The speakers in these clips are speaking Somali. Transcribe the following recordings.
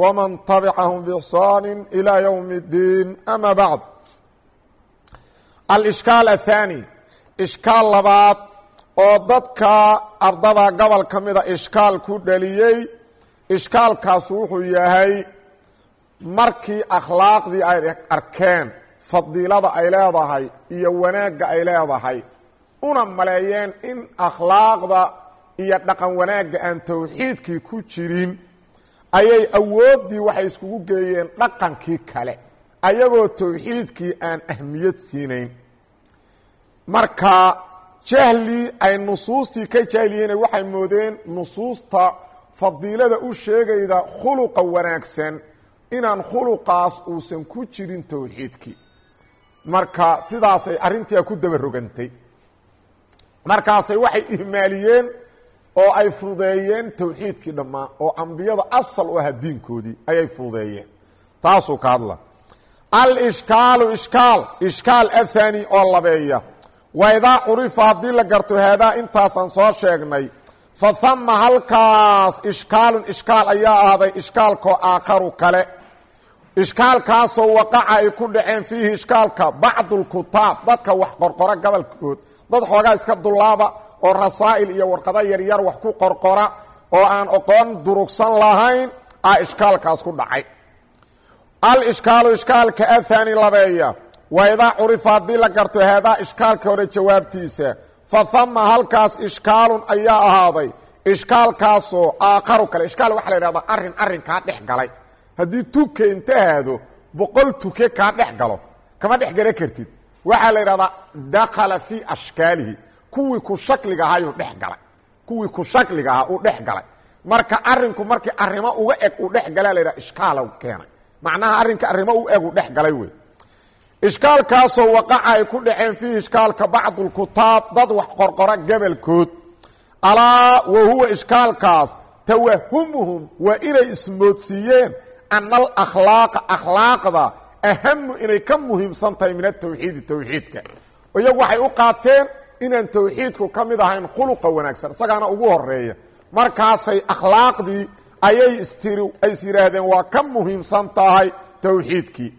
wman tabicahum bixsaan ilى ywm اddiin ama bacd alishkaal athani ishkaal labaad oo dadka ardada gobol ka mida ishkaal ku dhaliyey ishkaalkaasu wuxuu yahay markii akhlaaqdii ay arkeen fadiilada ay leedahay iyo wanaagga ay leedahay una maleeyeen in akhlaaqda iyo dhaqan wanaagga aan towxiidkii ku jirin ayay awooddii waxay iskugu geeyeen dhaqankii kale ayagoo towxiidkii aan ahmiyad siinayn. Marka jahli ay nusuustii ka jahliyeen waxay moodeen nusuusta fadiilada u sheegayda khuluqa wanaagsan inaan khuluqaas uusan ku jirin towxiidkii marka sidaasay arrintia ku daba rogantay markaasay waxay ihmaaliyeen oo ay fududeeyeen towxiidkii dhammaan oo ambiyada asal u aha diinkoodii ayay fududeeyeen. Taasuu ka hadla. Alishkaalu ishkaal ishkaal athani oo labeeya. Waidaa curifa haddii la garto haadaa intaasaan soo sheegnay fa hama halkaas ishkaalun ishkaal ayaa ahday ishkaalkoo aakharu kale. Ishkaalkaasoo waqaca ay ku dhaceen fiihi ishkaalka bacdulkutaab dadka wax qorqora gobolkood dad xoogaa iska dulaaba oo rasaa'il iyo warqado yaryar wax ku qorqora oo aan oqoon durugsan lahayn a ishkaalkaas ku dhacay. Alishkaalu ishkaalka athani labeeya waa idaa curifa haddii la garto haadaa ishkaalka hore jawaabtiisa fa hama halkaas ishkaalun ayaa ahaaday ishkaalkaasoo aakharu kale. Ishkaal waxaa la yidhahdaa arrin arrin kaa dhex galay. Haddii tuke inta boqol tuke kaa dhex galo kama dhex gala kartid. Waxaa la yidhahdaa dakhala fii ashkaalihi kuwii ku shakliga ahaayuu dhex galay. Kuwii ku shakliga ahaa uu dhex galay. Marka arinku markii arrimo uga eg uu dhex galaa la yidhaha ishkaala keenay. Macnaha arrinka arrimo u eg uu dhex galay wey ishkaalkaasoo waqaca ay ku dhaceen fiihi ishkaalka bacdulkutaab dad wax qorqora gebolkood alaa wa huwa ishkaalkaas tawahumuhum waa inay ismoodsiiyeen ana alakhlaaqa akhlaaqda ahamu inay ka muhiimsan tahay min atawxiidi towxiidka iyagu waxay u qaateen inaan towxiidku ka mid ahayn khuluqa wanaagsan isagaana ugu horreeya markaasay akhlaaqdii ayay istiri ay is yidhaahdeen waa ka muhiimsan tahay towxiidkii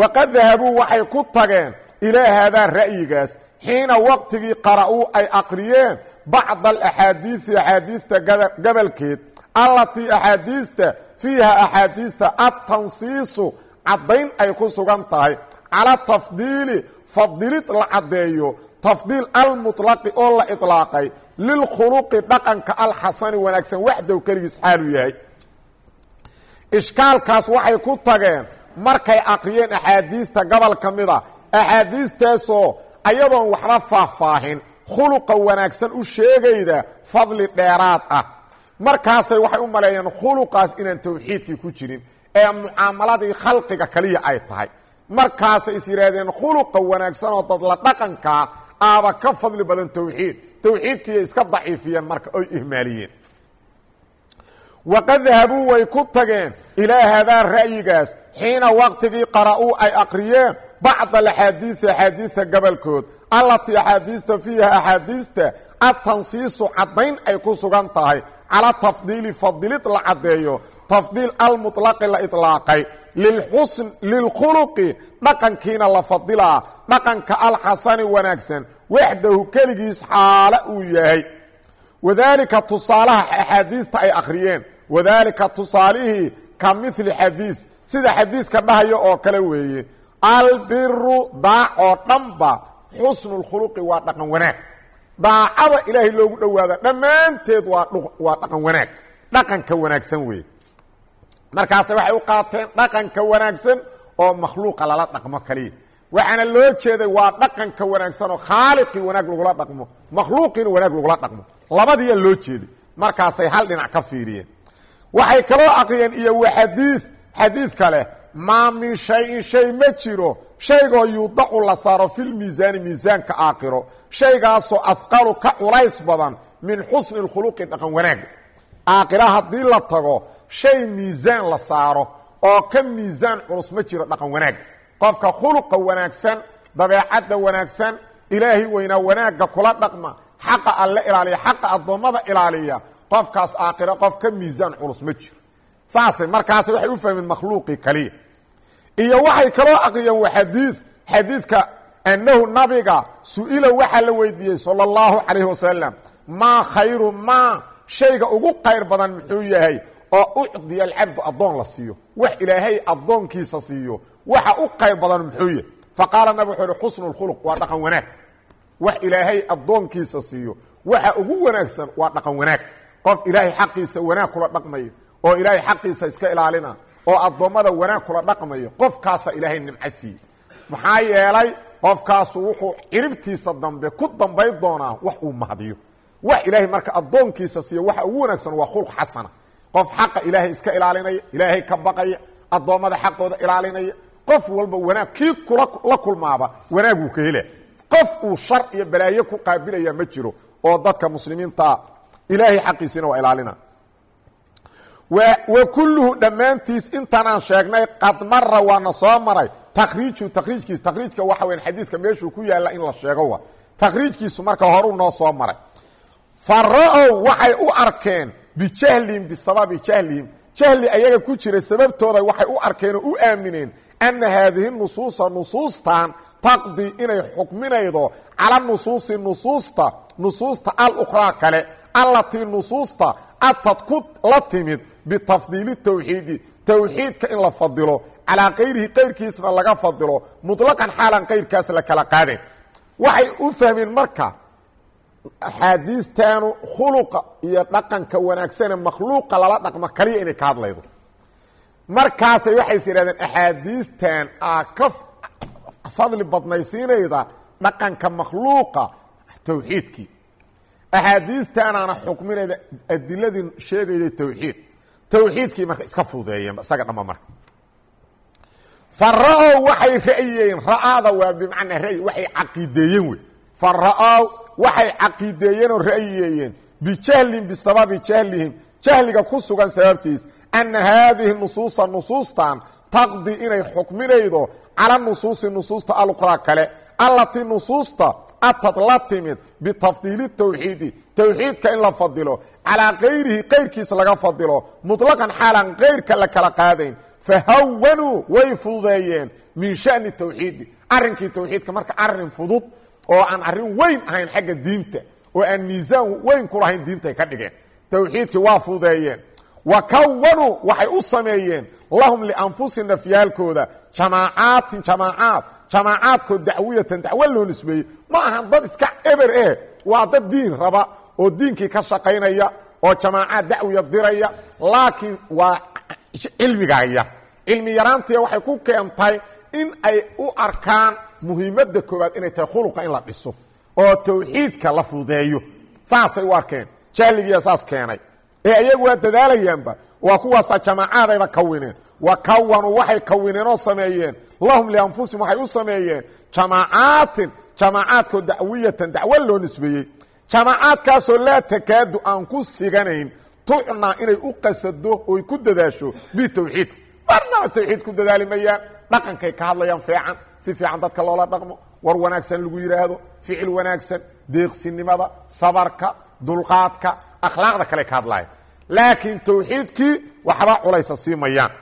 waqad dahabuu waxay ku tageen ilaa haadaa ra'yigaas. Xiina waqtigii qara'uu ay aqriyeen bacda alaxaadiisi axaadiista gabalkeed allatii axaadiista fiiha axaadiista adtansiisu caddayn ay ku sugan tahay. Cala tafdiili fadilid la caddeeyo tafdiil almuطlaqi oo la iطlaaqay lilkhuluqi dhaqanka alxasani wanaagsan waxdow keligiis xaalu yahay. Ishkaalkaas waxay ku tageen markay aqriyeen axaadiista gobol ka mida axaadiistaasoo ayadoon waxba faahfaahin khuluqa wanaagsan u sheegayda fadli dheeraad ah. Markaasay waxay u maleeyeen khuluqaas inaan towxiidkii ku jirin ee mucaamaladii khalqiga kaliya ay tahay. Markaasay is yidhaahdeen khuluqa wanaagsan dadla dhaqankaa aaba ka fadli badan towxiid towxiidkiiay iska daciifiyeen marka oy ihmaaliyeen waqad dahabuu way ku tageen ilaa haadaa ra'yigaas xiina waqtigii qara'uu ay aqriyeen bacda alaxaadiisi axaadiista gobolkood allatii axaadiista fiiha axaadiista adtansiisu caddayn ay ku sugan tahay. Cala tafdiili fadilid la caddeeyo tafdiil almuطlaqi la iطlaaqay lilkhuluqi dhaqankiina la fadilaa dhaqanka alxasani wanaagsan waxdahu keligiis xaalo uu yahay. Wadaalika tusaalaha axaadiista ay akhriyeen wadaalika tusaalihii ka mili xadiis sida xadiiska dhahayo oo kale weeye albiru daac oo dhanba xusnu lkhuluqi waa dhaqan wanaag. Daacada ilaahay loogu dhowaada dhammaanteed waa waa dhaqan wanaag dhaqanka wanaagsan weeye markaase waxay u qaateen dhaqanka wanaagsan oo makhluuqa lala dhaqmo kaliya. Waxaana loo jeeday waa dhaqanka wanaagsan oo khaaliqii wanaag lagula dhaqmo makhluuqiina wanaag lagula dhaqmo. Labadiiyaa loo jeeday. Markaasay hal dhinac ka fiiriyeen. Waxay kaloo aqriyeen iyo wa xadii kale maa min shayin shay ma jiro. Shaygoo yuudacu la saaro filmiisaani miisaanka aakhiro. Shaygaasoo afqalu ka culays badan min xusni اkhuluqi dhaqan wanaagga aakhira haddii la tago shay miisaan la saaro oo ka miisaan culus ma jiro dhaqan wanaagga qofka khuluqa wanaagsan dabeecadda wanaagsan ilaahay weynaa wanaagga kula dhaqma xaqa alle ilaaliya xaqa addoommada ilaaliya qofkaas aakhiro qof ka miisaan culus ma jiro. Saasay markaas waxay u fahmeen makhluuqii kaliya. Iyo waxay kaloo aqriyeen waa xadiid xadiidka annahu nabiga su'ila waxaa la weydiiyey sala allahu calayhi wasalam maa khayru maa shayga ugu qayr badan muxuu yahay oo ucdiya alcabdu addoon la siiyo wax ilaahay addoonkiisa siiyo waxa u qayr badan muxuu yahay faqaala nabig wuxuu ihi xusnu lkhuluq waa dhaqan wanaag. Wax ilaahay addoonkiisa siiyo waxa ugu wanaagsan waa dhaqan wanaag. Qof ilaahay xaqiisa wanaag kula dhaqmayo oo ilaahay xaqiisa iska ilaalina oo addoommada wanaag kula dhaqmayo qofkaasa ilaahay nimco siiye maxaa yeelay qofkaasu wuxuu ciribtiisa dambe ku dambayn doonaa wax uu mahdiyo wax ilaahay marka addoonkiisa siiyo waxa ugu wanaagsan waa khulq xasana qof xaqa ilaahay iska ilaalinaya ilaahay ka baqaya addoommada xaqooda ilaalinaya. Qof walba wanaag kii kula la kulmaaba wanaaguu ka hela. Qof uu shar iyo balaayo ku qaabilaya ma jiro oo dadka muslimiinta ilaahay xaqiisina waa ilaalina. Wa kulluhu dhammaantiis intaanaan sheegnay qad mara waana soo maray. Takriiju takriijkiis takriijka waxa weya xadiidka meeshuu ku yaalla in la sheego wa takriijkiisu marka horuu noo soo maray. Fara-ow waxay u arkeen bijahlihim bisababi jahlihim jahli ayaga ku jira sababtooda waxay u arkeen oo u aamineen ana haadihi nusuusa nusuustan taqdi inay xukminaydo cala nusuusi nusuusta nusuusta alukhraa kale allatii nusuusta atad ku la timid bitafdiili tawxiidi towxiidka in la fadilo calaa kayrihi kayrkiisna laga fadilo muطlaqan xaalan kayrkaas la kala qaadayn waxay u fahmeen marka axaadiistaanu khuluqa iyo dhaqanka wanaagsane makhluuqa lala dhaqmo kaliya inay ka hadlaydo. Markaasay waxays yidhahdeen axaadiistan aa ka fadli badnaysiinayda dhaqanka makhluuqa towxiidkii axaadiistaanaana xukminayda adiladii sheegayday towxiid towxiidkii marka iska fududeeyeen isaga dhamba marka. Fara-ow waxay ra'yeen ra'aada waa bimacnaa ra'yi waxay caqiideeyeen wey. Fara-ow waxay caqiideeyeen oo ra'yiyeeyeen bijahlin bisababi jahlihim. Jahliga ku sugan sababtiis ana haadihi nusuusa nusuustan taqdi inay xukminaydo cala nusuusi nusuusta aluqraa kale. Allatii nusuusta atad la timid bitafdiili tawxiidi. Towxiidka in la fadilo calaa kayrihi kayrkiis laga fadilo muطlaqan xaalan kayrka la kala qaadayn. Fahawanuu way fududeeyeen min shani tawxiidi. Arrinkii tawxiidka marka arrin fudud oo aan arrin weyn ahayn xagga diinta oo aan miisaan weyn ku lahayn diintay ka dhigeen. Towxiidkii waa fududeeyeen. Wa kawanuu waxay u sameeyeen lahum lianfusi nafyaalkooda jamaacaatin jamaacaad jamaacaadkoo dacwiyatan dacwo loo nisbeeyey. Ma ahan dad iska eber eh waa dad diin raba oo diinkii ka shaqaynaya oo jamaacaad dacwiya diraya laakiin waa cilmigaa yar cilmi yaraantiya waxay ku keentay in ay u arkaan muhiimadda koowaad inay tahay khuluqa in la dhiso oo tawxiidka la fududeeyo. Saasay u arkeen jahligiiya saas keenay. Ee iyagu waa dadaalayaanba waa kuwaasaa jamaacaadayba kawineen wa kawanuu waxay kawineen oo sameeyeen. Lahum lianfusihim waxay u sameeyeen. Jamaacaatin jamaacaadkoo dacwiyatan dacwo loo nisbeeyey. Jamaacaadkaasoo laa takaadu aan ku siganayn tucnaa inay u qasado oy ku dadaasho bitawxiidka marnaba tawxiid ku dadaali mayaan dhaqankay ka hadlayaan fiican si fiican dadka loola dhaqmo war wanaagsan lagu yidhaahdo ficil wanaagsan deeqsinimada sabarka dulqaadka akhlaaqda kale ka hadlaya. Laakiin tawxiidkii waxba culaysa sii mayaan.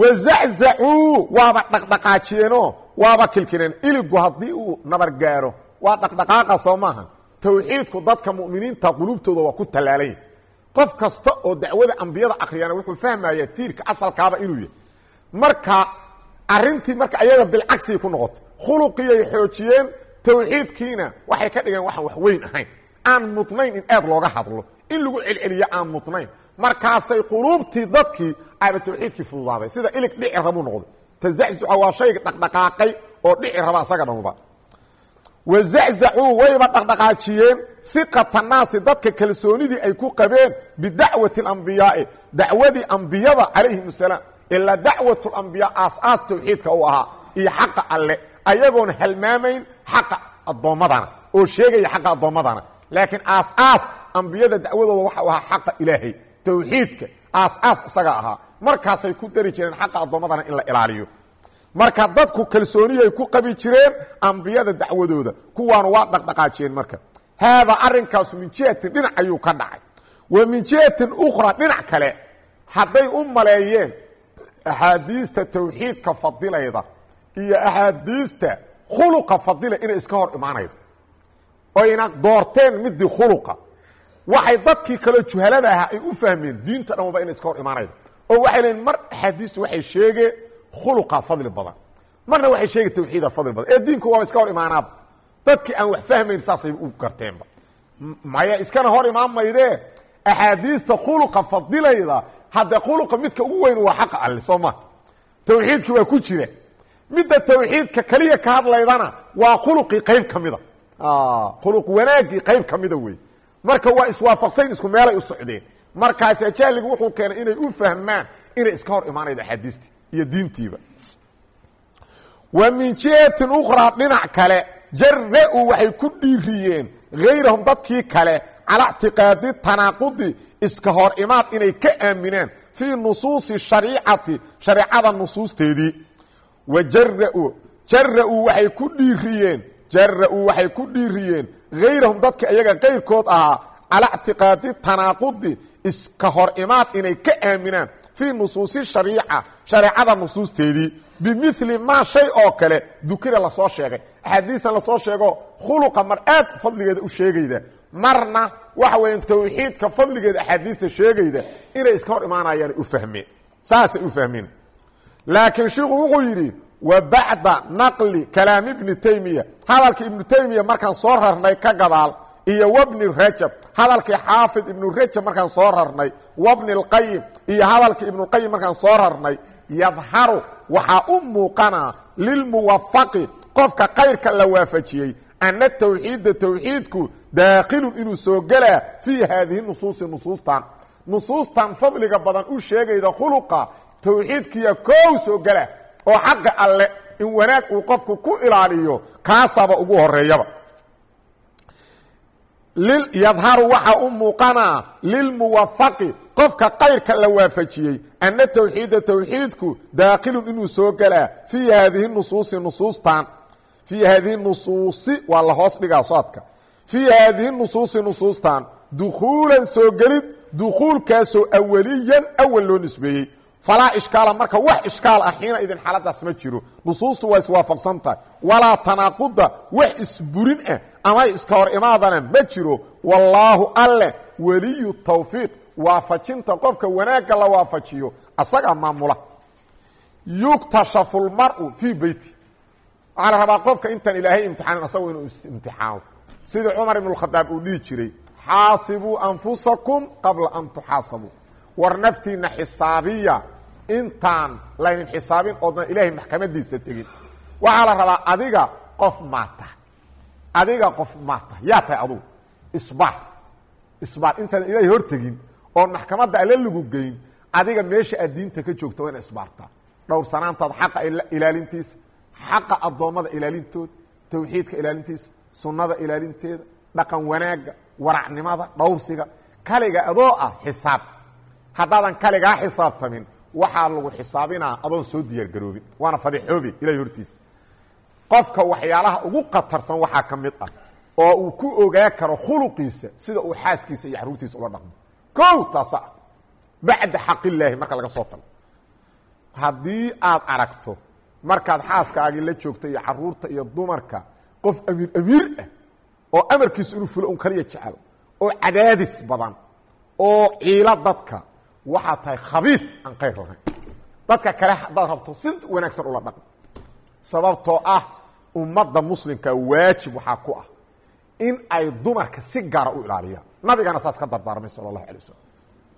Wazaczacuu waaba dhaqdhaqaajiyeenoo waaba kilkileen. Iligu haddii uu nabar gaaro waa dhaqdhaqaaqa soo maaha. Tawxiidku dadka mu'miniinta qulubtooda waa ku tallaalan qof kasta oo dacwada ambiyada akriyana wuxuu fahmayaa tiirka asalkaaba inuu yahay. Marka arintii marka ayaga bilcagsigii ku noqotay khuluqiyay xoojiyeen tawxiidkiina waxay ka dhigeen waxaan wax weyn ahayn. Aan mudnayn in aad looga hadlo in lagu celceliyo aan mudnayn markaasay quluubtii dadkii aaba tawxiidkii fududaaday sida ilig dhici rabuu noqday. Tazaczuca waa shayga dhaqdhaqaaqay oo dhici raba asaga dhamuba wazaczacuu wayba dhaqdhaqaajiyeen. Iqata naasi dadka kalsoonidii ay ku qabeen bidacwati اlambiyaai dacwadii ambiyada calayhim asalaam ilaa dacwatulambiyaa aas-aas tawxiidka u ahaa iyo xaqa alle. Ayagoona halmaamayn xaqa addoommadana oo sheegaya xaqa addoommadana laakiin aas-aas ambiyada dacwadooda waxa u ahaa xaqa ilaahay tawxiidka aas-aas isaga ahaa. Markaasay ku dari jireen xaqa addoommadana in la ilaaliyo. Marka dadku kalsooniyay ku qabi jireen ambiyada dacwadooda kuwaanu waa dhaqdhaqaajiyeen marka. Haadaa arinkaasu min jihatin dhinac ayuu ka dhacay. Wa min jihatin ukhra dhinac kale hadday u maleeyeen axaadiista tawxiidka fadilayda iyo axaadiista khuluqa fadila inay iska hor imaanaydo oyna doorteen midii khuluqa waxay dadkii kaloo juhalada ahaa ay u fahmeen diinta dhan walba inay iska hor imaanaydo oo waxay leeyiin mar axaadiistu waxay sheegeen khuluqa fadli badan marna waxay sheegi tawxiida fadli badan ee diinku waaba iska hor imaanaaba dadkii aan wax fahmayn saasay u garteenba maya iskana hor imaan maydee axaadiista khuluqa fadilayda hadde khuluqa midka ugu weyn waa xaqa alle soo ma? Tawxiidki waa ku jira. Midda tawxiidka keliya ka hadlaydana waa khuluqii qayb ka mida. Khuluq wanaagii qayb ka mida wey marka waa iswaafaqsayn isku meelay u socdeen. Markaasa jahligu wuxuu keenay inay u fahmaan inay iska hor imaanaydo axaadiistii iyo diintiiba. Wa min jihatin ukhraa dhinac kale jara-u waxay ku dhiiriyeen hayrahum dadkii kale calaa ictiqaadi tanaaqudi iska hor imaad inay ka aaminaan fii nusuusi shariicati shareecada nusuusteedii. Wa jara-u jara-u waxay ku dhiiriyeen jara-u waxay ku dhiiriyeen hayrahum dadka iyaga kayrkood ahaa calaa ictiqaadi tanaaqudi iska hor imaad inay ka aaminaan fii nusuusi shariica shareecada nusuusteedii. Bimili maa shay oo kale dukira la soo sheegay. Axaadiistan la soo sheego khuluqa mar aad fadligeeda u sheegayda. Marna waxa weya tawxiidka fadligeeda axaadiista sheegayda inay iska hor imaanayaanay u fahmeen saasay u fahmeen laakiin shiku wuxuu yidhi wa bacda naqli kalaam ibni taymiya. Hadalka ibnu taymiya markaan soo rarnay ka gadaal iyo wbni rajab. Hadalkii xaafid ibnu rajab markaan soo rarnay wabni اlqayim iyo hadalkii ibnuqayim markaan soo rarnay yadharu waxaa u muuqanaa lilmuwafaqi qofka kayrka la waafajiyey ana tawxiida tawxiidku daakilun inuu soo gelaa fii haadihi nusuusi nusuustan. Nusuustan fadliga badan u sheegayda khuluqa tawxiidkiya koow soo gela oo xaqa alle in wanaag uu qofku ku ilaaliyo kaasaba ugu horeeyaba yadharu waxaa u muuqanaa lilmuwafaqi qofka kayrka la waafajiyey ana tawxiida tawxiidku daakilun inuu soo gelaa fii haadihi nusuusi nusuustan. Fii haadihi nusuusi waa la hoos dhigaa soodka fii haadihi nusuusi nusuustan dukhuulan soo gelid dukhuulkaasoo awaliyan awal loo nisbeeyey falaa ishkaala marka wax ishkaal ah xiina idin xaaladaas ma jiro nusuustu waa iswaafaqsan tahay walaa tanaaquda wax isburin ah ama iska hor imaadana ma jiro wallaahu alleh weliyu tawfiiq waafajinta qofka wanaagga la waafajiyo asagaa maamula yuktashafu lmaru fii beyti waxaa la rabaa qofka intaan ilaahay imtixaanin imtixaano sidii cumar ibn khadaab uu dhihi jiray xaasibuu anfusakum qabla an tuxaasabuu war naftiina xisaabiya intaan laynin xisaabin oodna ilaahay maxkamadiisa tegin. Waxaa la rabaa adiga qof maata. Adiga qof maata. Yaa tahay adugu isbaar. Isbaar. Intaadan ilaahay hortegin oon maxkamadda alle lagu geyn adiga meesha aad ka joogto waa ina isbaartaa dhowrsanaantaad xaqa ilaalintiisa xaqa addoommada ilaalintooda tawxiidka ilaalintiisa sunnada ilaalinteeda dhaqan wanaagga waracnimada dhowrsiga kaliga adoo ah xisaab. Haddaadan kaligaa xisaabtamin waxaa lagu xisaabinaa adoon soo diyaargaroobin. Waana fadixoobi ilahay hortiisa. Qofka waxyaalaha ugu khatarsan waxaa ka mid ah oo uu ku ogaa karo khuluqiisa sida uu xaaskiisa iyo xaruurtiisa ula dhaqmo. Kow taasa ah bacda xaqillaahi marka laga soo tago. Haddii aad aragto markaad xaaskaagii la joogto iyo carruurta iyo dumarka qof amiir amiir ah oo amarkiisa inuu fulo un kaliya jecel oo cadaadis badan oo ciilo dadka waxaa tahay khabiif aan qayr lahayn. Dadka kale haddaad rabto si wanaagsan ula dhaqmo sababtoo ah ummadda muslimka waajib waxaa ku ah in ay dumarka si gaara u ilaaliyaan. Nabigana saas ka dardaarmay sala allahu alay wasalam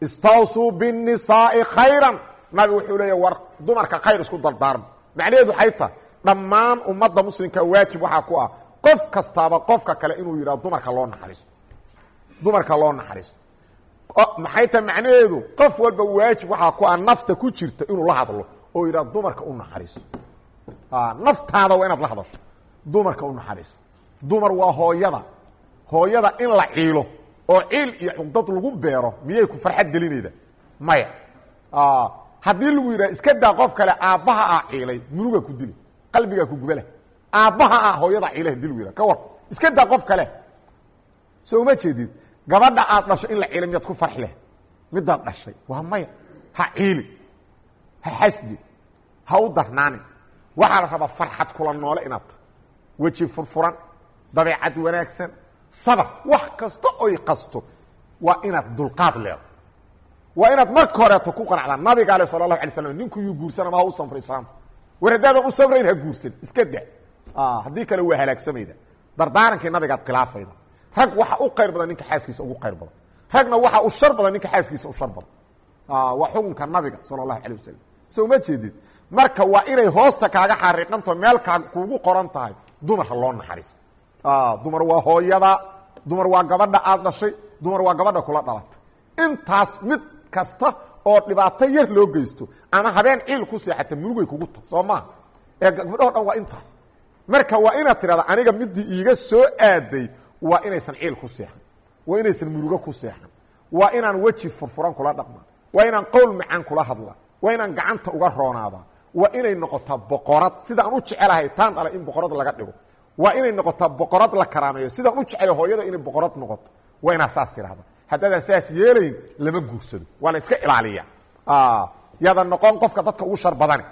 istawsuu biالnisaai khayran. Nabigu wuxuu leeya war dumarka khayr isku dardaarma. Macnaheedu waxay tahay dhammaan ummadda muslimka waajib waxaa ku ah qof kastaaba qofka kale inuu yidhahdo dumarka loo naxariisto dumarka loo naxariisto maxay tahay macnaheedu qof walba waajib waxaa ku ah nafta ku jirta inuu la hadlo oo yidhaha dumarka u naxariiso naftaada waa inaad la hadasho. Dumarka u naxariiso dumar waa hooyada. Hooyada in la ciilo oo ciil iyo cugdad lagu beero miyay ku farxad gelinayda? Maya. Haddii lagu yidhaha iska daa qof kale aabbaha ah ciilay munuga ku dili qalbigaa ku gubala aabbaha ah hooyada ciilay haddii lagu yidhaha ka war iska daa qof kale. Soo uma jeedid gabadha aad dhasho in la ciilay miyaad ku farxi leh. Midaad dhashay? Waa maya ha ciili ha xasdi ha u darnaanin waxaa la rabaa farxad kula noole inaad ta weji furfuran dabeecad wanaagsan sabar wax kasta oy qasto waa inaad dulqaad leedo. Waa inaad marka horeeto ku qanacdaa. Nabiga ale sala allahu alay slam ninku yuu guursan ama ha u samray islaamka war haddaadan u samrayn ha guursan iska da haddii kale waa halaagsamayda dardaarankii nabigaad khilaafayda rag waxa u qayr badan ninka xaaskiisa ugu qayr badan. Ragna waxa u shar badan ninka xaaskiisa u shar badan. Waa xukunka nabiga sala allahu alayh wasalam uma jeedid? Marka waa inay hoosta kaaga xariiqanto meel kaa kuugu qoran tahay dumar ha loo naxariiso dumar waa hooyada dumar waa gabadha aad dhashay dumar waa gabadha kula dhalatay intaas mid kasta oo dhibaato yar loo geysto ama habeen ciil ku seexata murugay kugu ta soo maaha ee gabdhaho dhan waa intaas. Marka waa inaad tidhahda aniga midii iiga soo aaday waa inaysan ciil ku seexan waa inaysan murugo ku seexan waa inaan weji furfuran kula dhaqma waa inaan qowl macaan kula hadla waa inaan gacanta uga roonaada waa inay noqotaa boqorad sidaan u jecelahay taan dhala in boqorad laga dhigo waa inay noqotaa boqorad la karaameeyo sidaan u jecela hooyada inay boqorad noqoto waa inaad saas tidhahda haddaadan saas yeelayn lama guursado waa la iska ilaaliya yaadan noqon qofka dadka ugu shar badani.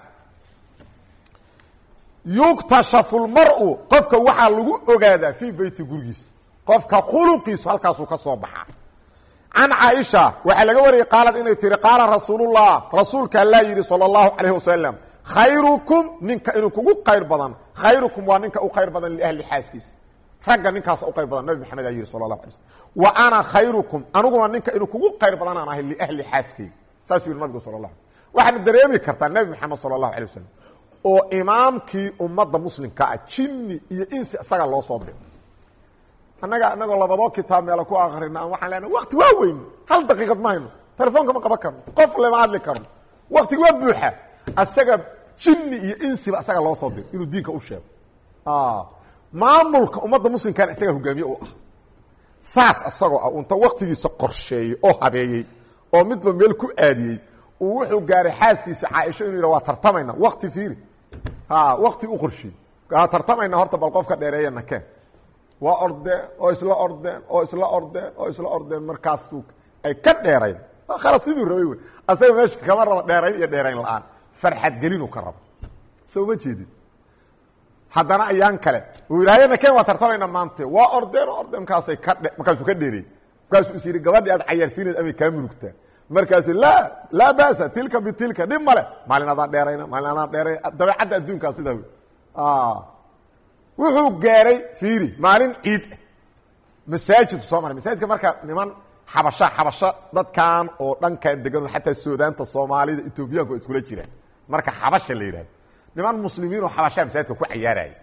Yuktashafu lmaru qofka waxaa lagu ogaadaa fii beyti gurigiisa. Qofka khuluqiisu halkaasuu ka soo baxaa. Can caaisha waxaa laga wariyey qaalad inay tihi qaala rasuulullah rasuulka allaa yidhi sala allahu calayh wasalam khayrukum ninka inuu kugu qayr badan khayrukum waa ninka u khayr badan liahli xaaskiisa ragga ninkaasa u qayr badan nabi maxamed aa yidhi sala allahu alay slm wa ana khayrukum aniguna ninka inuu kugu qayr badanaan ahay liahli xaaskayga saasuu yidhi nabigu sala allah waxaana dareemi kartaa nebi maxamed sala allahu alay wasalam oo imaamkii ummadda muslimka ah jinni iyo insi isaga loo soo diro annaga anagoo labadoo kitaab meela ku akrina waxaan leenahay wakti waa weyn hal daqiiqad ma hayno telefoonka ma qaban karno qof lama hadli karno waktigi waa buuxa. Asaga jinni iyo insiba isaga loo soo diro inuu diinka u sheego maamulka ummadda muslimkana isaga hogaamiye u ah. Saas isagoo ah unta waktigiisa qorsheeyey oo habeeyey oo midba meel ku aadiyey uu wuxuu gaaray xaaskiisa caaisho inuu yidha waa tartamayna wakti fiiri. Wakti u qorsheeyey. Tartamayna horta bal qofka dheereeya nakeen waa ordeen oo isla ordeen oo isla ordeen oo isla ordeen markaasu ay ka dheerayn. Khalas siduu rabay wey. Asaga meesha kama rabo dheerayn iyo dheerayn la'aan. Farxad gelinu ka rabo. So uma jeedin haddana ayaan kale. Uu yidhahya nakeen waa tartamayna maante waa ordeen oo ordeen markaasay ka dhe markaasuu ka dheereeyey markaasuu is yidhi gabadhii aad cayaarsiinayd amay kaa murugtaa. Markaasu laa laa basa tilka bitilka dhib male maalin adaan dheerayna maalin adaan dheerayna dabeecadda adduunkaa sidaa wey wuxuu gaaray fiiri maalin ciid ah masaajidku soo maray. Masaajidka marka niman xabasha xabasho dadkan oo dhankan degan xataa suudaanta soomaalida etoobiyaanku waa iskula jiraan. Marka xabasha la yidhahdo niman muslimiin oo xabashaa masaajidka ku cayaaraya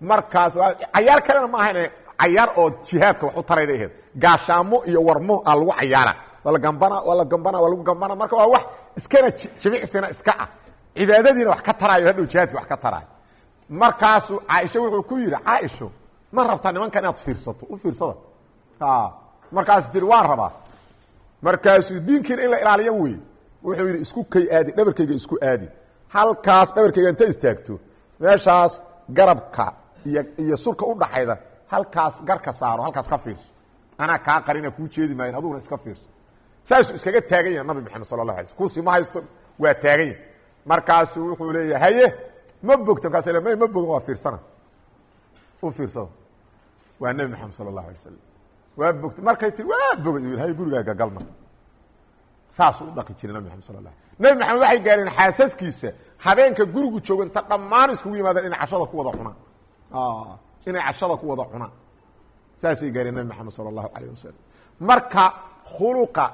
markaas cayaar kalena ma ahayn cayaar oo jihaadka wax u tarayda ahayd gaashaamo iyo warmo aa lagu cayaara. Waa la gambana waa la gambana waa lagu gambana. Marka waa wax iskana jimicsina iska ah. Cibaadadiina wax ka taraayo hadhow jihaadki wax ka taraayo. Markaasuu caaisho wuxuu ku yidhi caaisho ma rabtaa nimankan inaad fiirsato? U fiirsada. Markaasu tihi waan rabaa. Markaasuu diinkiina in la ilaaliyo wey wuxuu yidhi isku kay aadi dhabarkayga isku aadi halkaas dhabarkayga inta istaagto meeshaas garabka iyo surka u dhaxayda halkaas garka saaro halkaas ka fiirso. Anaa kaa qarina kuu jeedi maayan aduguna iska fiirso. Saasuu iskaga taagan yahay nabi maxamed sala allah alay sl kursi ma haysto waa taagan yahay. Markaasuu wuxuu leeyahay haye ma bogta markaas ma bogin waa fiirsana. U fiirsada waa nebi maxamed sala allahu alay slam waa bogta markay tii waa bogay u hay gurigaaga galma saasuu u dhaqi jiray nabi maxamed sala la nebi maxamed waxay gaareen xaasaskiisa habeenka gurigu joogo dhammaan iskugu yimaadeen inay cashada ku wada cunaan. Inay cashada ku wada cunaan. Saasay gaareen nebi maxamed sala allahu alayh wasalam marka khuluqa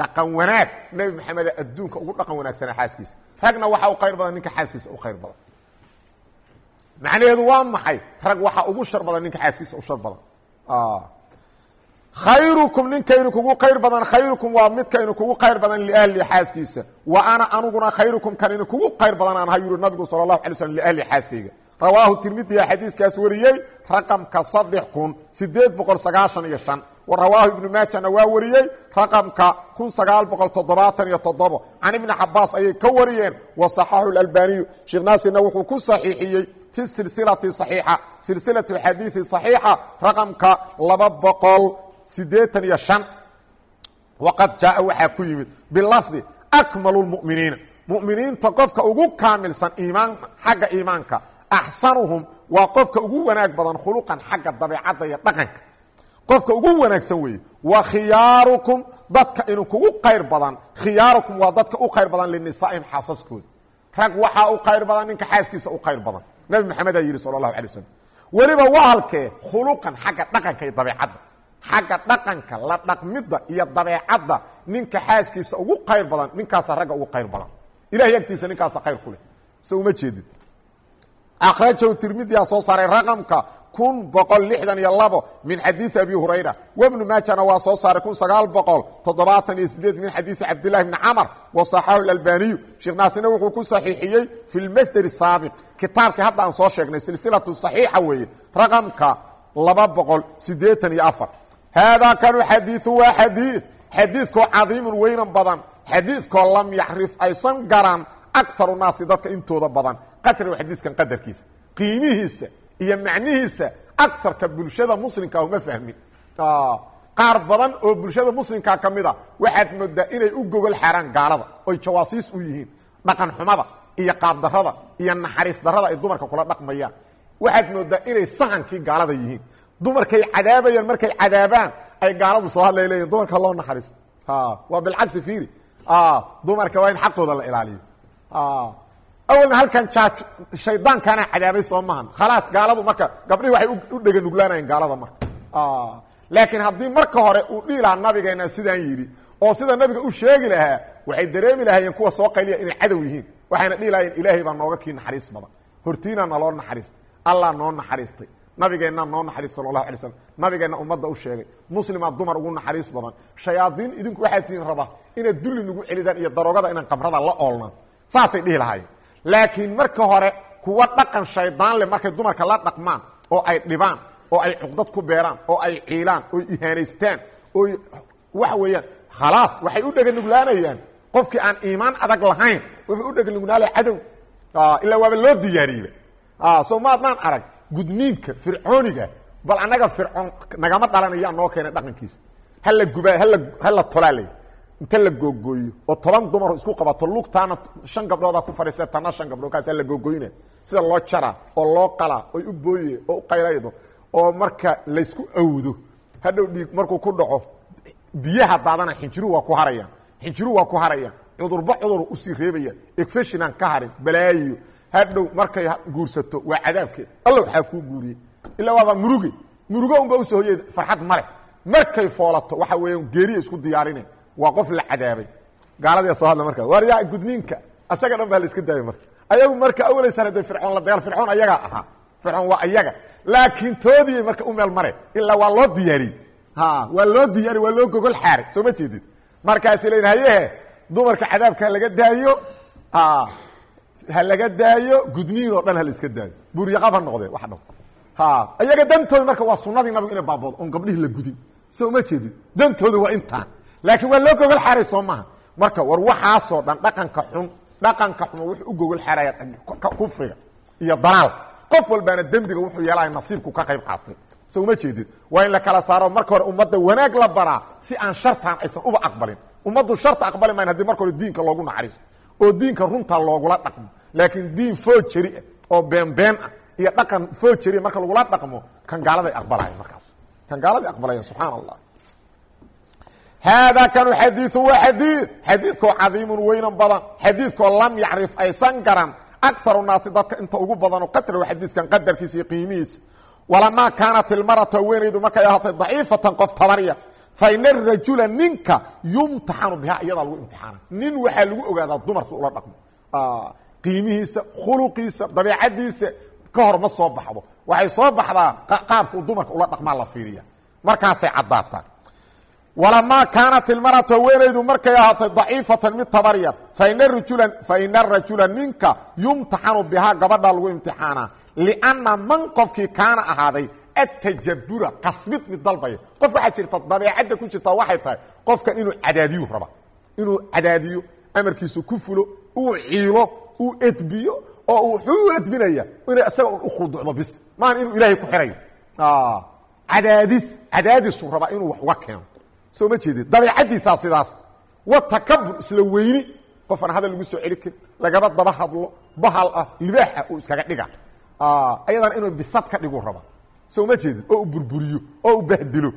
dhaqan wanaag nebi maxameda adduunka ugu dhaqan wanaagsanaa xaaskiisa. Ragna waxaa u khayr badan ninka xaaskiisa u khayr badan. Macnaheedu waa maxay? Rag waxaa ugu shar badan ninka xaaskiisa u shar badan khayrukum ninkaynu kugu khayr badan khayrukum waa midkaynu kugu khayr badan liahli xaaskiisa. Wa ana aniguna khayrukum kaninu kugu khayr badan aan ahay yuri nabigu sala allahu alay slm liahli xaaskayga. Rawaahu tirmidiya xadiiskaas wariyey raqamka saddex kun sideed boqol sagaashan iyo shan. Wa rawaahu ibnu maajana waa wariyey raqamka kun sagaal boqol toddobaatan iyo toddobo. Can ibni cabaas ayay ka wariyeen wa saxaxu lalbaniyu sheekh naasirna wuxuu ku saxiixiyey fi silsilati saxiixa silsilatu xadiidi saxiixa raqamka laba boqol sideetan iyo shan. Waqad jaaa waxaa ku yimid bilafdi akmalu lmu'miniina mu'miniinta qofka ugu kaamilsan iimaan xagga iimaanka axsanuhum waa qofka ugu wanaag badan khuluqan xagga dabeecadda iyo dhaqanka. Qofka ugu wanaagsan weeye wa khiyaarukum dadka inu kugu qayr badan. Khiyaarukum waa dadka u qayr badan linisaa'im xaasaskooda rag waxaa u qayr badan ninka xaaskiisa u qayr badan. Nabi maxamedaa yidhi sala allahu alay waslm weliba waa halkee khuluqan xagga dhaqanka iyo dabeecadda xagga dhaqanka la dhaqmidda iyo dabeecadda ninka xaaskiisa ugu qayr badan ninkaasa ragga ugu qayr badan. Ilahay agtiisa ninkaasa qayr ku leh. So uma jeedin. Akrajahu tirmidiyaa soo saaray raqamka kun boqol lixdan iyo labo min xadiidi abi hurayra. Wbnu maajana waa soo saaray kun sagaal boqol toddobaatan iyo sideed min xadiidi cabdillahi bni camar wasaxahu albaniyu sheekh naasirna wuxuu ku saxiixiyey fi lmasder saabiq kitaabkii hadda aan soo sheegnay silsilatu saxiixa weeye raqamka laba boqol sideetan iyo afar haadaa kanu xadiiu waa xadiid xadiidkoo cadiimun weynan badan xadiidkoo lam yacrif aysan garan akaru naasi dadka intooda badan qadra xadiiskan qadarkiisa qiimihiisa iyo macnihiisa agarka bulshada muslimkaa uma fahmin qaar badan oo bulshada muslimkaa ka mid a waxaad moodaa inay u gogol xaaraan gaalada oy jawaasiis u yihiin dhaqan xumada iyo qaabdarada iyo naxariis darada ay dumarka kula dhaqmayaan waxaad moodaa inay sahankii gaalada yihiin dumarkay cadaabayaan markay cadaabaan ay gaaladu soo hadlay leeyihiin dumarka loo naxariis. Waa bilcagsi fiiri. Dumarka waa in xaqooda la ilaaliyo. Awalna halkan jaaj shaydaankaana cadaabay soo maahan khalaas gaaladu marka gabdhihi waxay u dhega nuglaanayeen gaalada marka. Laakiin haddii marka hore uu dhihi nabigeena sidaan yidhi oo sida nabiga u sheegi lahaa waxay dareemi lahaayeen kuwa soo qayliya inay cadow yihiin. Waxayna dhihi lahayeen ilaahay baa nooga kii naxariis badan. Hortiinaa naloo naxariistay. Allah noo naxariistay nabigeennaa noo naxariis sala allahu alay slam nabigeenna ummadda u sheegay muslimaa dumar ugu naxariis badan. Shayaadiin idinku waxaa tihiin raba inaad dulli nagu celidaan iyo daroogada inaan qamrada la oolnaan saasay dhihi lahaayeen. Laakiin marka hore kuwa dhaqan shaydaan leh markay dumarka la dhaqmaan oo ay dhibaan oo ay cuqdad ku beeraan oo ay ciilaan oo ihaanaystaan oo waxa weeyaan khalaas waxay u dheganuglaanayaan. Qofkii aan iimaan adag lahayn wuxuu u dheganuglaanaya cadow. Ilaa waaba loo diyaariyey. Soo maadnaan arag gudniinka fircooniga bal annaga fircoon nagama dhalanayaa noo keenay dhaqankiisa. Hala gubaa hala hala tolaalay. Inta la googooyo oo toban dumar isku qabato lugtaana shan gabdhooda ku fadhiisa tana shan gabdhood kaasaa la googooyna sida loo jaraa oo loo qalaa oo u booye oo u qayraydo oo marka laysku awdo hadhow dhiig markuu ku dhaco biyaha daadana xinjiruhu waa ku harayaan xinjiruhu waa ku harayaan cudurba cudur u sii reebaya egfeshinaan ka harin balaayo hadhow markay guursato waa cadaabkeed. Alla waxaa kuu guuriyey. Ilaa waaba muruge murugo unba u soo hoyey farxad male. Markay foolato waxa weeyaan geeriya isku diyaarine. Waa qof la cadaabay. Gaaladiia soo hadla markaa waar yaa gudniinka? Asaga dhan baa la iska daayay marka. Ayagu marka awlaysan hadee fircoon la dagaal fircoon ayagaa ahaa. Fircoon waa ayaga. Laakiin toodiyay marka u meel mare ilaa waa loo diyaariyey waa loo diyaariy waa loo gogol xaaray soo ma jeedid markaasi layihi hayehe dumarka cadaabka ha laga daayo ha laga daayo gudniin oo dhan ha la iska daayo. Buryaqab ha noqdee wax dhan ayaga dantooda marka waa sunadii nabigu inay baaboodo oon gabdhihii la gudin. Soo ma jeedid dantooda waa intaan. Laakiin waa loo gogol xaaray soo maaha. Marka war waxaasoo dhan dhaqanka xun dhaqanka xun wuxuu u gogol xaaraya kufriga iyo dalaal qof walbaana dembiga wuxuu yeelaya nasiibku ka qayb qaatay. Soo uma jeedid waa in la kala saaro marka hore ummadda wanaag la baraa si aan shartaan aysan uba aqbalin. Ummaddu sharta aqbali mayn haddii marka hore diinka loogu naxariiso oo diinka runta loogula dhaqmo. Laakiin diin foojeri ah oo beenbeen ah iyo dhaqan foojeri marka lagula dhaqmo kan gaaladay aqbalayan markaas. Kan gaaladay aqbalayan subxaana allah haadaa kanu xadiiu waa xadii xadiidkoo cadiimun weynan badan. Xadiidkoo lam yacrif aysan garan akaru naasi dadka inta ugu badano qatrahu xadiiskan qadarkiisa iyo qiimihiisa. Walamaa kaanat ilmaratu haweenaydu markay ahaatay daciifatan qof tabarya fa ina arajula ninka yumtaxanu bihaa iyadaa lagu imtixaana nin waxaa lagu ogaadaa dumarsi ula dhaqmo. qiimihiisa khuluqiisa dabeicadiisa ka hor ma soo baxdo. Waxay soo baxdaa qaabka dumarka ula dhaqmaa la fiiriya markaasay caddaataa walamaa kaanat ilmaratu haweenaydu markay ahaatay daciifatan mid tabar yar faina rajulan faina rajula ninka yumtaxanu bihaa gabadha lagu imtixaanaa. lianna man qofkii kaana ahaaday atajabura qasmid mid dalbaya qof waxaa jirta dabeecadda ku jirta waxay tahay qofkan inuu cadaadiyu raba. Inuu cadaadiyo amarkiisu ku fulo uu ciilo uu edbiyo oo uu wuxuu u edbinaya inay isaga u khuduucdo bis. Maan inuu ilaahay ku xirayo. Cadaadis cadaadisuu rabaa inuu wax uga keeno. Soo ma jeedid dabeicaddiisaa sidaas. Wa takabur isla weyni. Qofaan hadal lagu soo celi karin lagaba daba hadlo bahal ah libaax ah uu iskaga dhiga. Ayadana inuu bisad ka dhigu raba soo ma jeedid oo u burburiyo? Oo u bahdilo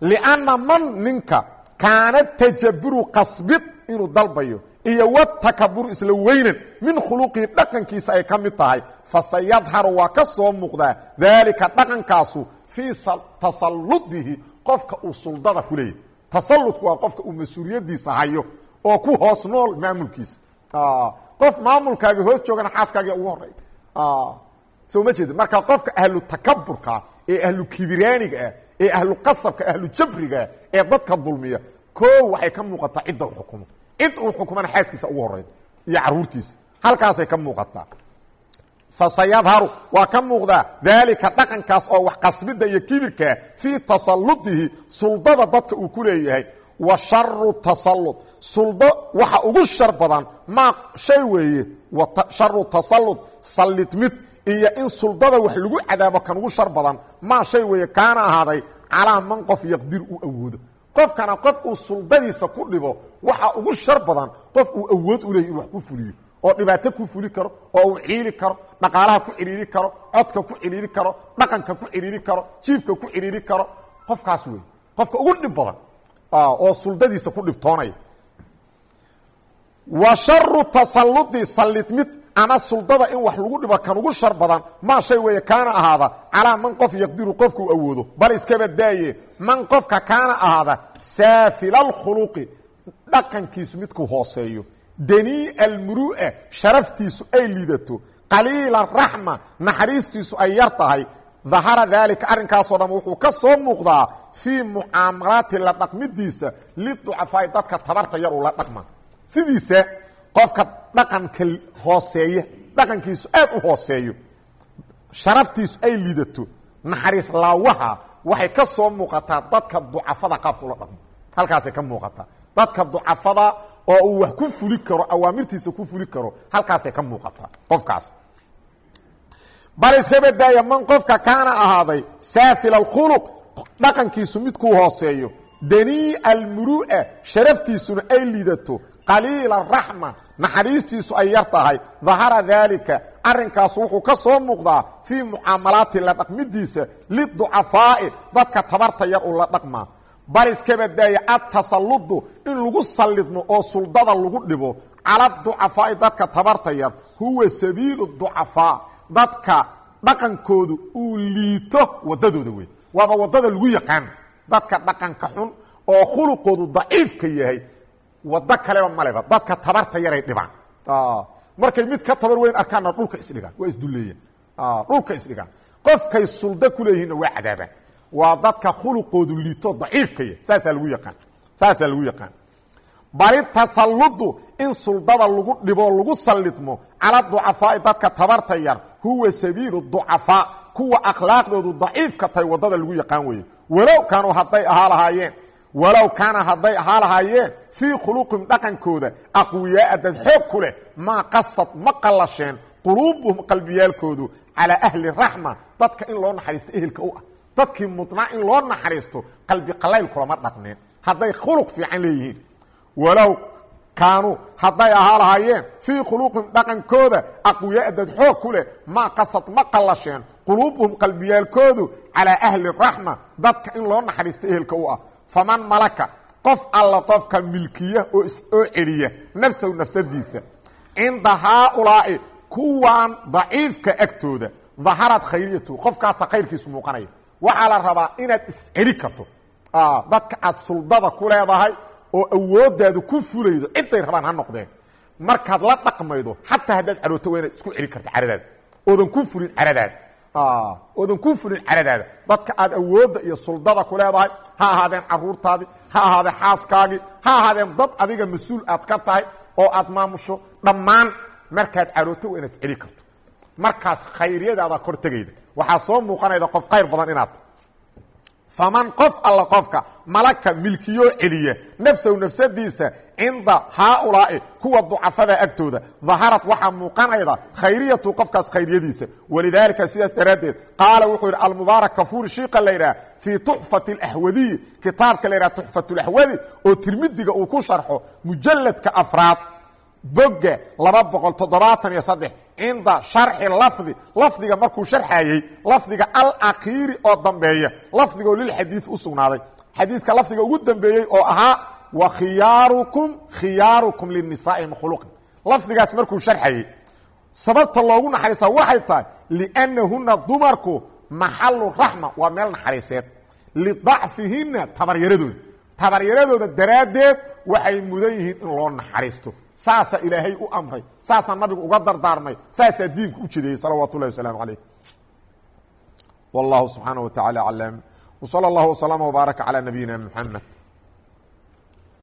lianna man ninka kaana tajaburu qasbid inuu dalbayo iyo watakaburu isla weynan min khuluqihi dhaqankiisa ay ka mid tahay fasayadharu waa ka soo muuqdaa daalika dhaqankaasu fii tasalludihi qofka uu suldada ku leeyahy tasalludku waa qofka uu mas'uuliyadiisa hayo oo ku hoos nool maamulkiisa. Qof maamulkaaga hoos joogana xaaskaaga ugu horey soo ma jeedi marka qofka ahlu takaburkaa ee ahlu kibiraaniga ah ee ahlu qasabka ahlu jabrigaa ee dadka dulmiya koo waxay ka muuqataa cidda u xukumo. Cid uu xukumana xaaskiisa ugu horeyda iyo caruurtiisa. Halkaasay ka muuqataa fasayadharu waa ka muuqdaa daalika dhaqankaas oo wax qasbidda iyo kibirkaa fii tasalludihi suldada dadka uu ku leeyahay. Wa sharu tasallud suldo waxa ugu shar badan maa shay weeye sharu tasallud sallidmid iyo in suldada wax lagu cadaabo kan ugu shar badan maa shay weeye kaana ahaaday calaa man qof yaqdir uu awoodo. Qofkana qof uu suldadiisa ku dhibo waxa ugu shar badan qof uu awood u leeyay inu wax ku fuliyo. Oo dhibaato ku fuli karo oo uu ciili karo dhaqaalaha ku cidhiiri karo codka ku cidhiiri karo dhaqanka ku cidhiiri karo jiifka ku cidhiiri karo. Qofkaas wey qofka ugu dhib badan oo suldadiisa ku dhibtoonaya wa sharu tasalludi sallidmid ama suldada in wax lagu dhibo kan ugu shar badan maa shay weeye kaana ahaada calaa man qof yaqdiru qofkuu awoodo bal iskaba daaye man qofka kaana ahaada saafila alkhuluqi dhaqankiisu midkuu hooseeyo danii almuru'a sharaftiisu ay liidato qaliila raxma naxariistiisu ay yar tahay dahara daalika arrinkaasoo dham wuxuu ka soo muuqdaa fii mucaamalaati la dhaqmidiisa liducafaai dadka tabarta yar uu la dhaqma. Sidiisa qofka dhaqanka hooseeya dhaqankiisu aad u hooseeyo sharaftiisu ay liidato naxariis laawaha waxay ka soo muuqataa dadka ducafada qaabka ula dhaqmo. Halkaasay ka muuqataa dadka ducafada oo uu wax ku fuli karo awaamirtiisa ku fuli karo halkaasay ka muuqataa qofkaas. Bal iska badaaya man qofka kaana ahaaday saafil alkhuluq dhaqankiisu midkuu hooseeyo danii almuru'a sharaftiisuna ay liidato qaliila raxma naxariistiisu ay yar tahay. Dahara daalika arrinkaas wuxuu ka soo muuqdaa fii mucaamalaati la dhaqmidiisa liducafaa'i dadka tabarta yar uu la dhaqmaa. Bal iska badaaya in lagu sallidmo oo suldada lagu dhibo. Cala ducafaa'i dadka tabarta yar huwa sabiilu ducafaa. Dadka dhaqankoodu uu liito waddadooda wey waaba waddada lagu yaqaano dadka dhaqanka xun oo khuluqoodu daciifka yahay waddo kaleba maleba dadka tabarta yaray dhibaan. Markay mid ka tabar weyn arkaanna dhulka isdhigaan waa isduleeyaan dhulka isdhigaan qofkay suldo ku leeyihiinna waa cadaabaan waa dadka khuluqoodu liito daciifka yahay. Saasaa lagu yaqaan. Saasaa lagu yaqaan. Bali tasalludu in suldada lagu dhibo lagu sallidmo cala ducafaa'i dadka tabarta yar huwa sabiilu ducafaa. Kuwa akhlaaqdoodu daciifka tahay waddada lagu yaqaan weeye. Walow kaanuu hadday ahaa lahaayeen walow kaana hadday ahaa lahaayeen fii khuluqihim dhaqankooda aqwiyaaa dad xoog ku leh maa qasad ma qallasheen quluubuhum qalbiyaalkoodu calaa ahli raxma dadka in loo naxariisto ehelka u ah. Dadkii mudnaa in loo naxariisto qalbi qalayl kulama dhaqneen. Hadday khuluq fiican leeyihiin. Walow kaanuu hadday ahaa lahaayeen fii khuluqihim dhaqankooda aqwiyaa dad xoog ku leh maa qasad ma qallasheen quluubuhum qalbiyaalkoodu calaa ahli raxma dadka in loo naxariisto ehelka u ah faman malaka. Qof alla qofka milkiya oo celiya nafsahu nafsadiisa. Cinda haaulaa'i kuwan daciifka agtooda daharad khayriyatu qofkaasa khayrkiisu muuqanaya. Waxaa la rabaa inaad isceli karto. Dadka aad suldada ku leedahay oo awooddaadu ku fulaydo ciday rabaan ha noqdeen. Markaad la dhaqmaydo xataa haddaad carooto waa inaad isku celi karto caradaada oodan ku fulin caradaada oodan ku fulin caradaada dadka aad awoodda iyo suldada ku leedahay ha ahaadeen caruurtaadii ha ahaadeen xaaskaagii ha ahaadeen dad adiga mas'uul aad ka tahay oo aad maamusho dhammaan markaad carooto waa inaad celi karto markaas khayriyadaada kor tegayda waxaa soo muuqanayda qof khayr badan inaad faman qof alla qofka malaka milkiyoo celiya nafsahu nafsadiisa cinda haaulaa'i kuwa ducafada agtooda daharad waxaa muuqanayda khayriyatu qofkaas khayriyadiisa. Walidaalika sidaas daraaddeed qaala wuxuu yidhi almubaarak kafuuri shiika la yidhaha fii tuxfati alaxwadiyi kitaabka la yidhaha tuxfatulaxwadi oo tirmidiga uu ku sharxo mujalladka afraad boga laba boqol toddobaatan iyo saddex cinda sharxi lafdi lafdiga markuu sharxayey lafdiga alakhiiri oo dambeeya lafdiga oo lilxadiid u sugnaaday. Xadiiska lafdiga ugu dambeeyey oo ahaa wa khiyaarukum khiyaarukum linisaai makhluuqin lafdigaas markuu sharxayey sababta loogu naxariisaa waxay tahay liannahuna dumarku maxalu raxma waa meel naxariiseed. Lidacfihina tabaryaradooda tabaryaradooda daraaddeed waxay mudan yihiin in loo naxariisto saasa ilaahay u amray saasaa nabigu uga dardaarmay saasaa diinku u jideeyey salawaat ullahi wasalaamu calayh. Wallahu subxaana wa tacaala aclam wsala allahu wsalaama wbaaraka calaa nabiyina mxamed